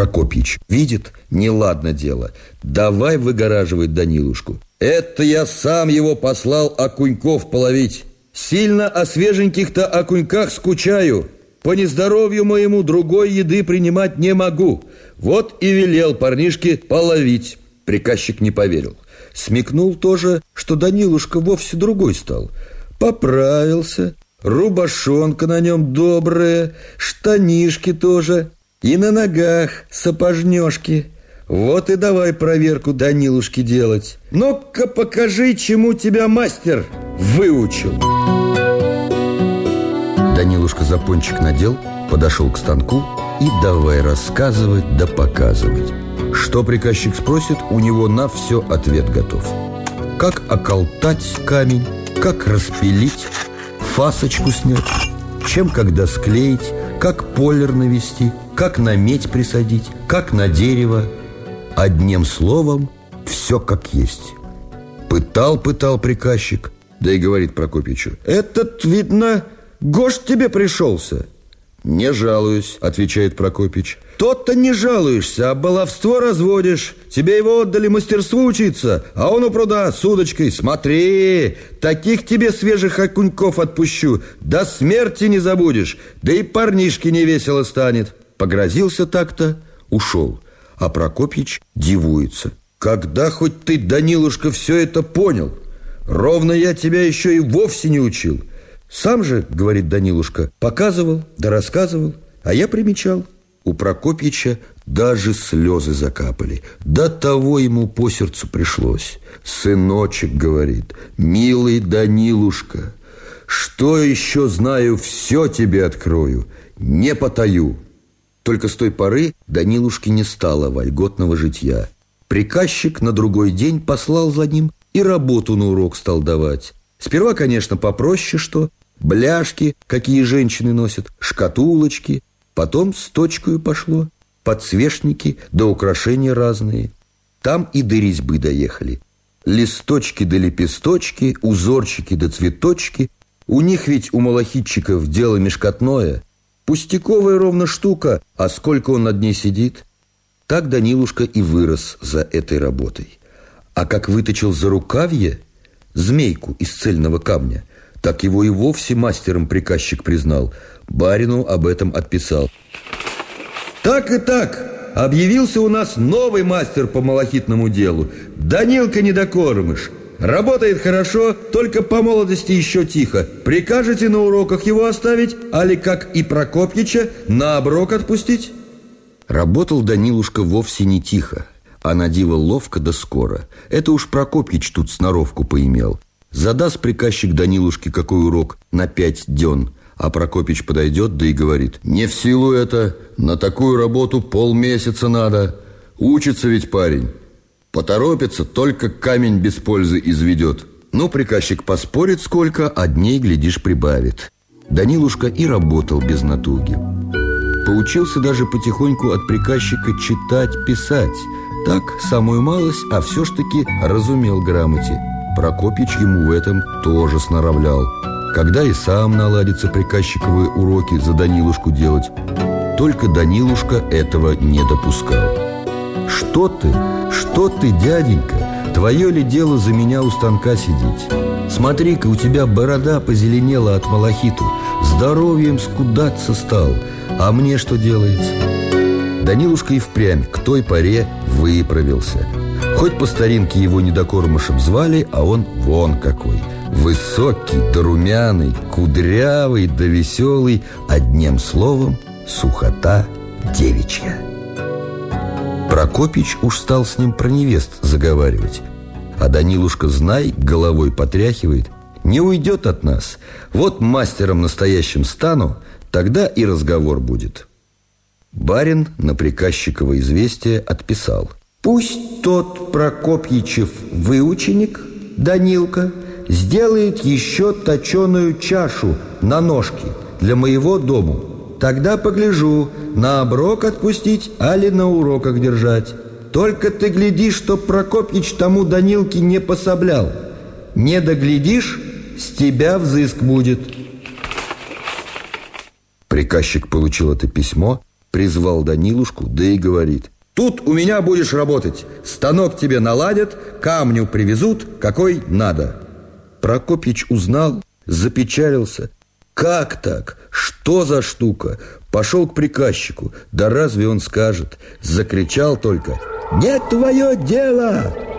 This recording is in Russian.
Прокопьич видит, неладно дело. Давай выгораживает Данилушку. Это я сам его послал окуньков половить. Сильно о свеженьких-то окуньках скучаю. По нездоровью моему другой еды принимать не могу. Вот и велел парнишке половить. Приказчик не поверил. Смекнул тоже, что Данилушка вовсе другой стал. Поправился, рубашонка на нем добрая, штанишки тоже, и на ногах сапожнёшки. Вот и давай проверку Данилушки делать. Ну-ка покажи, чему тебя мастер выучил. Данилушка запончик надел, подошел к станку и давай рассказывать да показывать. Что приказчик спросит, у него на все ответ готов. Как околтать камень, как распилить, фасочку снять, чем когда склеить, как полер навести, как на медь присадить, как на дерево. Одним словом, все как есть. Пытал-пытал приказчик, да и говорит Прокопичу, «Этот, видно, гош тебе пришелся». «Не жалуюсь», — отвечает Прокопич. «Тот-то не жалуешься, а баловство разводишь. Тебе его отдали мастерству учиться, а он у пруда с удочкой. Смотри, таких тебе свежих окуньков отпущу. До смерти не забудешь, да и парнишке не весело станет». Погрозился так-то, ушел. А Прокопич дивуется. «Когда хоть ты, Данилушка, все это понял? Ровно я тебя еще и вовсе не учил». Сам же, говорит Данилушка, показывал да рассказывал, а я примечал. У Прокопьича даже слезы закапали. До того ему по сердцу пришлось. Сыночек, говорит, милый Данилушка, что еще знаю, все тебе открою, не потаю. Только с той поры Данилушке не стало вольготного житья. Приказчик на другой день послал за ним и работу на урок стал давать. Сперва, конечно, попроще что, Бляшки, какие женщины носят, шкатулочки. Потом с точкою пошло. Подсвечники да украшения разные. Там и до резьбы доехали. Листочки да лепесточки, узорчики да цветочки. У них ведь, у малахитчиков, дело мешкотное. Пустяковая ровно штука, а сколько он над ней сидит. Так Данилушка и вырос за этой работой. А как выточил за рукавье змейку из цельного камня, так его и вовсе мастером приказчик признал. Барину об этом отписал. Так и так, объявился у нас новый мастер по малахитному делу. Данилка Недокормыш. Работает хорошо, только по молодости еще тихо. Прикажете на уроках его оставить, али как и Прокопьича на оброк отпустить? Работал Данилушка вовсе не тихо, а на диво ловко да скоро. Это уж Прокопьич тут сноровку поимел. Задаст приказчик Данилушке какой урок на пять дён, а Прокопич подойдет, да и говорит, «Не в силу это, на такую работу полмесяца надо. Учится ведь парень. Поторопится, только камень без пользы изведет». Ну, приказчик поспорит сколько, а дней, глядишь, прибавит. Данилушка и работал без натуги. Поучился даже потихоньку от приказчика читать, писать. Так, самую малость, а все ж таки разумел грамоте – Прокопич ему в этом тоже сноровлял. Когда и сам наладится приказчиковые уроки за Данилушку делать, только Данилушка этого не допускал. «Что ты? Что ты, дяденька? Твое ли дело за меня у станка сидеть? Смотри-ка, у тебя борода позеленела от малахиту, здоровьем скудаться стал, а мне что делается?» Данилушка и впрямь к той поре выправился – Хоть по старинке его недокормышем звали, а он вон какой. Высокий да румяный, кудрявый да веселый, одним словом, сухота девичья. Прокопич уж стал с ним про невест заговаривать. А Данилушка, знай, головой потряхивает. Не уйдет от нас. Вот мастером настоящим стану, тогда и разговор будет. Барин на приказчиково известие отписал – Пусть тот Прокопьичев выученик, Данилка, сделает еще точеную чашу на ножки для моего дому. Тогда погляжу, на оброк отпустить, али на уроках держать. Только ты гляди, чтоб Прокопьич тому Данилке не пособлял. Не доглядишь, с тебя взыск будет. Приказчик получил это письмо, Призвал Данилушку, да и говорит Тут у меня будешь работать Станок тебе наладят, камню привезут, какой надо Прокопьич узнал, запечалился Как так? Что за штука? Пошел к приказчику Да разве он скажет? Закричал только Не твое дело!